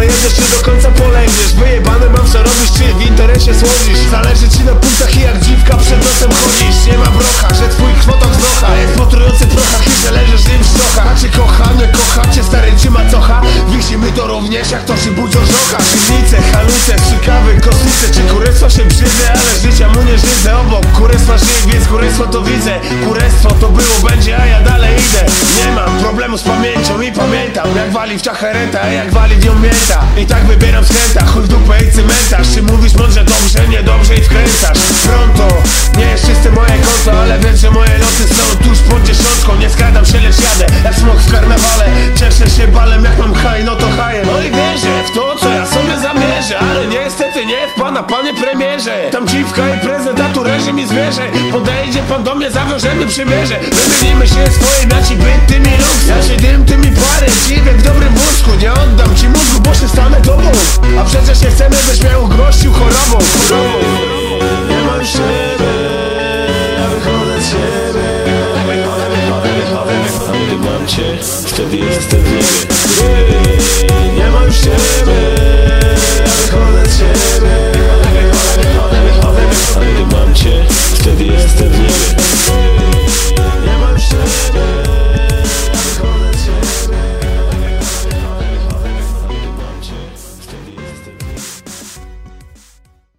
Będziesz czy do końca polęgniesz Wyjebane mam co robisz, czy w interesie słodzisz? Zależy ci na punktach i jak dziwka przed nosem chodzisz. Nie ma brocha, że twój kwotok znocha Jest po trujących prochach i że leżysz nim w stochach. Macie kochane, kochacie, stary czy macocha Wisimy to również jak to się budzi żocha Piwnice, haluce, strzykawy, kosmice Czy kurestwo się brzydzę, ale życia mu nie żydzę. Obok kurestwa żyję, więc kurestwo to widzę. Kurestwo to było, będzie, a ja dalej idę. Nie mam problemu z pamięcią wali w czachereta, jak wali w mięta. I tak wybieram skręta, chuj w dupę i cmentarz Czy mówisz mądrze dobrze, niedobrze i wkręcasz. Pronto, nie jest czyste moje konto Ale wiem, że moje loty są tuż pod dziesiątką. Nie skradam się, lecz jadę, jak smok w karnawale. Cieszę się balem, jak mam haj, no to haję No i wierzę w to, co ja sobie zamierzę Ale niestety nie w pana, panie premierze. Tam dziwka i prezent, tu reżim i zwierzę. Podejdzie pan do mnie, zawiążemy przymierze Wymienimy się swoje naci byt, ty mi luk Ja się dym, ty mi przecież nie chcemy, byś miał gościu chorobą. Chorobą Nie mam siebie, ja wychodzę z siebie. Mam cię, wtedy jestem w niebie